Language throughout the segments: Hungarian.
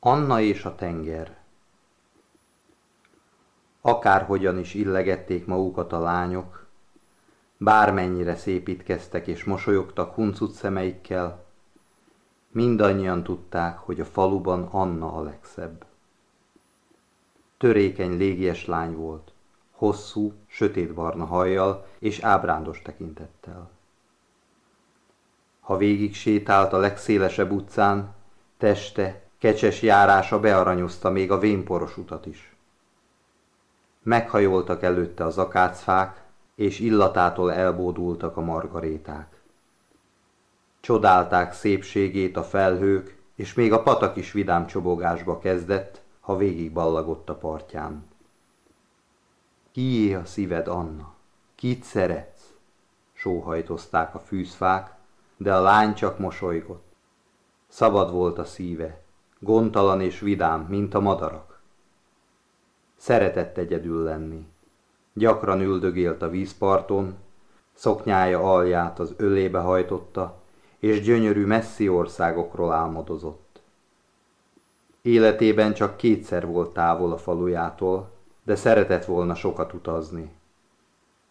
Anna és a tenger Akárhogyan is illegették magukat a lányok, bármennyire szépítkeztek és mosolyogtak huncut szemeikkel, mindannyian tudták, hogy a faluban Anna a legszebb. Törékeny légies lány volt, hosszú, sötétbarna hajjal és ábrándos tekintettel. Ha végig sétált a legszélesebb utcán, teste, kecses járása bearanyozta még a vénporos utat is. Meghajoltak előtte az akácfák, és illatától elbódultak a margaréták. Csodálták szépségét a felhők, és még a patak is vidám csobogásba kezdett, ha végig ballagott a partján. Kié a szíved, Anna? Kit szeretsz? Sóhajtozták a fűzfák, de a lány csak mosolygott. Szabad volt a szíve, gondtalan és vidám, mint a madarak. Szeretett egyedül lenni. Gyakran üldögélt a vízparton, szoknyája alját az ölébe hajtotta, és gyönyörű messzi országokról álmodozott. Életében csak kétszer volt távol a falujától, de szeretett volna sokat utazni.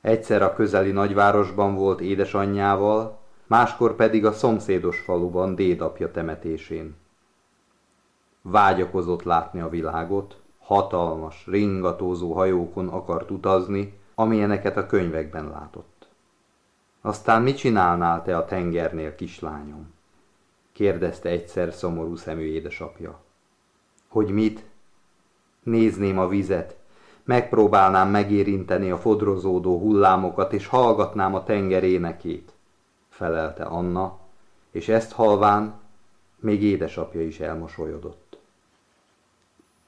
Egyszer a közeli nagyvárosban volt édesanyjával, máskor pedig a szomszédos faluban dédapja temetésén. Vágyakozott látni a világot, hatalmas, ringatózó hajókon akart utazni, amilyeneket a könyvekben látott. Aztán mit csinálnál te a tengernél, kislányom? kérdezte egyszer szomorú szemű édesapja. Hogy mit? Nézném a vizet, megpróbálnám megérinteni a fodrozódó hullámokat, és hallgatnám a tenger énekét, felelte Anna, és ezt halván még édesapja is elmosolyodott.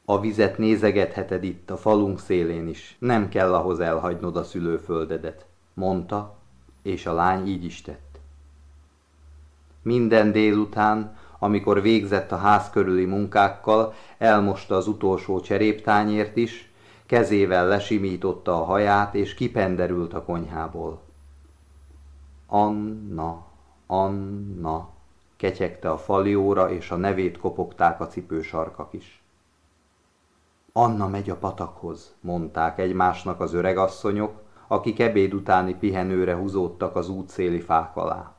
A vizet nézegetheted itt, a falunk szélén is. Nem kell ahhoz elhagynod a szülőföldedet, mondta, és a lány így is tett. Minden délután, amikor végzett a ház körüli munkákkal, elmosta az utolsó cseréptányért is, kezével lesimította a haját, és kipenderült a konyhából. Anna, Anna, ketyegte a falióra, és a nevét kopogták a cipősarkak is. Anna megy a patakhoz, mondták egymásnak az öregasszonyok, akik ebéd utáni pihenőre húzódtak az útszéli fák alá.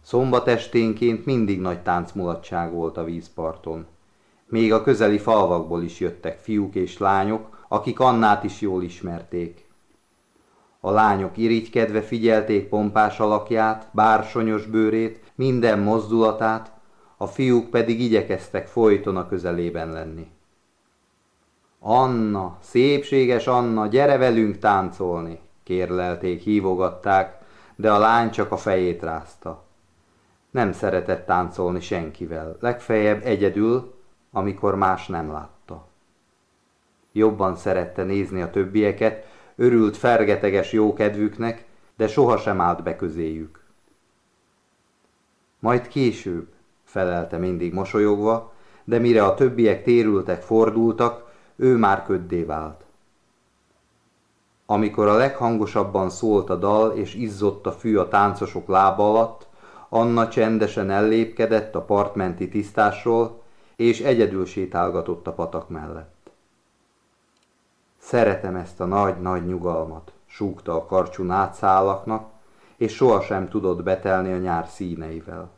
Szombat esténként mindig nagy táncmulatság volt a vízparton. Még a közeli falvakból is jöttek fiúk és lányok, akik Annát is jól ismerték. A lányok irigykedve figyelték pompás alakját, bársonyos bőrét, minden mozdulatát, a fiúk pedig igyekeztek folyton a közelében lenni. Anna, szépséges Anna, gyere velünk táncolni, kérlelték, hívogatták, de a lány csak a fejét rázta. Nem szeretett táncolni senkivel, legfeljebb egyedül, amikor más nem látta. Jobban szerette nézni a többieket, örült fergeteges jókedvüknek, de sohasem állt be közéjük. Majd később, felelte mindig mosolyogva, de mire a többiek térültek, fordultak, ő már köddé vált. Amikor a leghangosabban szólt a dal, és izzott a fű a táncosok lába alatt, Anna csendesen ellépkedett a partmenti tisztásról, és egyedül sétálgatott a patak mellett. Szeretem ezt a nagy-nagy nyugalmat, súgta a karcsú nátszálaknak, és sohasem tudott betelni a nyár színeivel.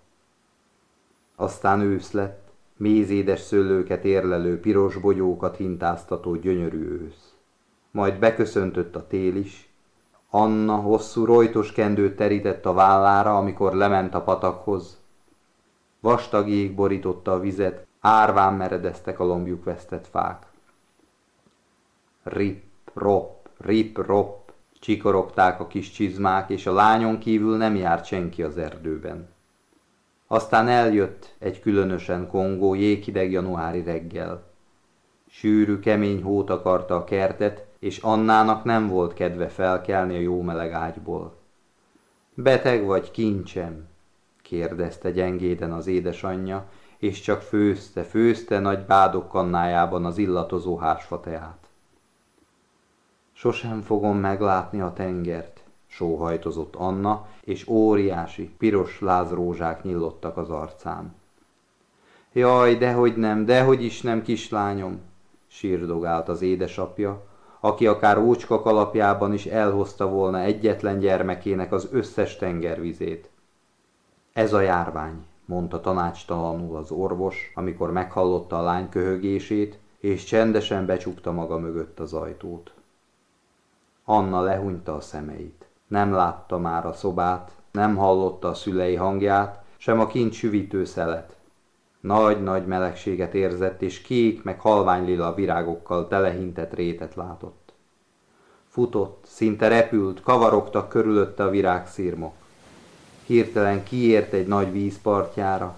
Aztán ősz lett, mézédes szőlőket érlelő piros bogyókat hintáztató gyönyörű ősz. Majd beköszöntött a tél is. Anna hosszú rojtos kendőt terített a vállára, amikor lement a patakhoz. Vastag jég borította a vizet, árván meredeztek a lombjuk vesztett fák. Rip, rop, rip, rop, csikorogták a kis csizmák, és a lányon kívül nem járt senki az erdőben. Aztán eljött egy különösen kongó jéghideg januári reggel. Sűrű, kemény hót akarta a kertet, és Annának nem volt kedve felkelni a jó meleg ágyból. Beteg vagy kincsem? kérdezte gyengéden az édesanyja, és csak főzte, főzte nagy bádok kannájában az illatozó hásfateát. Sosem fogom meglátni a tengert, sóhajtozott Anna, és óriási, piros lázrózsák nyillottak az arcán. Jaj, dehogy nem, dehogy is nem, kislányom, sírdogált az édesapja, aki akár ócska kalapjában is elhozta volna egyetlen gyermekének az összes tengervizét. Ez a járvány, mondta tanácstalanul az orvos, amikor meghallotta a lány köhögését, és csendesen becsukta maga mögött az ajtót. Anna lehunyta a szemeit. Nem látta már a szobát, nem hallotta a szülei hangját, sem a kint süvítő szelet. Nagy-nagy melegséget érzett, és kék meg halványlila virágokkal telehintett rétet látott. Futott, szinte repült, kavarogtak körülötte a virágszírmok. Hirtelen kiért egy nagy vízpartjára,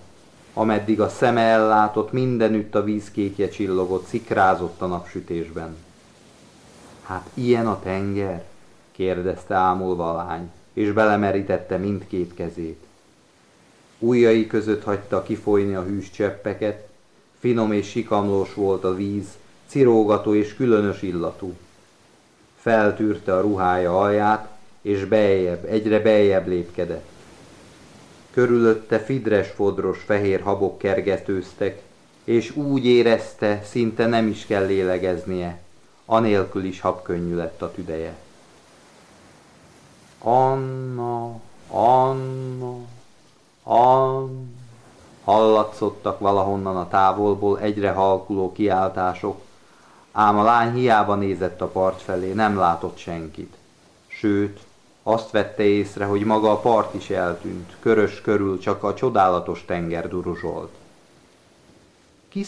ameddig a szeme ellátott, mindenütt a vízkékje csillogott, szikrázott a napsütésben. Hát ilyen a tenger? Kérdezte ámulva a lány, és belemerítette mindkét kezét. Újjai között hagyta kifolyni a hűs cseppeket, finom és sikamlós volt a víz, cirógató és különös illatú. Feltűrte a ruhája alját, és beljebb, egyre beljebb lépkedett. Körülötte fidres fodros fehér habok kergetőztek, és úgy érezte, szinte nem is kell lélegeznie, anélkül is habkönnyű lett a tüdeje. Anna, Anna, Anna, hallatszottak valahonnan a távolból egyre halkuló kiáltások, ám a lány hiába nézett a part felé, nem látott senkit. Sőt, azt vette észre, hogy maga a part is eltűnt, körös körül csak a csodálatos tenger duruzsolt. Ki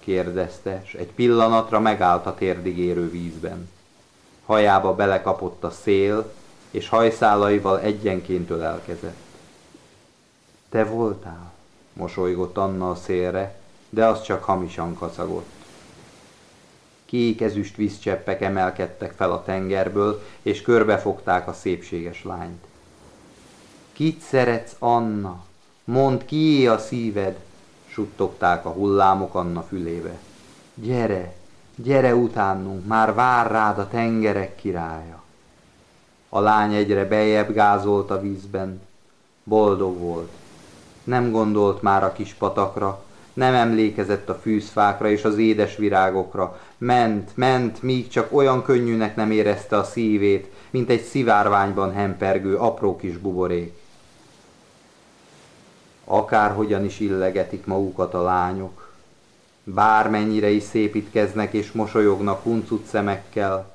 kérdezte, s egy pillanatra megállt a térdigérő vízben. Hajába belekapott a szél, és hajszálaival egyenként ölelkezett. Te voltál? mosolygott Anna a szélre, de az csak hamisan kacagott. Kék ezüst vízcseppek emelkedtek fel a tengerből, és körbefogták a szépséges lányt. Kit szeretsz, Anna? Mondd, kié a szíved? suttogták a hullámok Anna fülébe. Gyere, gyere utánunk, már vár rád a tengerek királya. A lány egyre bejebb gázolt a vízben. Boldog volt. Nem gondolt már a kis patakra, nem emlékezett a fűzfákra és az édes virágokra. Ment, ment, míg csak olyan könnyűnek nem érezte a szívét, mint egy szivárványban hempergő apró kis buborék. Akárhogyan is illegetik magukat a lányok, bármennyire is szépítkeznek és mosolyognak huncut szemekkel,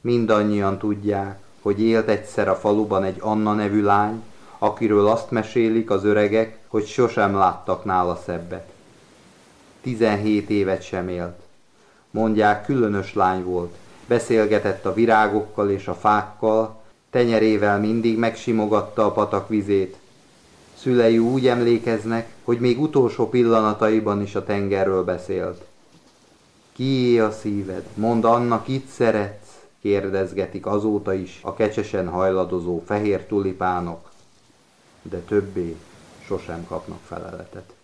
mindannyian tudják, hogy élt egyszer a faluban egy Anna nevű lány, akiről azt mesélik az öregek, hogy sosem láttak nála szebbet. Tizenhét évet sem élt. Mondják, különös lány volt. Beszélgetett a virágokkal és a fákkal, tenyerével mindig megsimogatta a patak vizét. Szülei úgy emlékeznek, hogy még utolsó pillanataiban is a tengerről beszélt. Kié a szíved? Mondd annak, itt szeretsz? Kérdezgetik azóta is a kecsesen hajladozó fehér tulipánok, de többé sosem kapnak feleletet.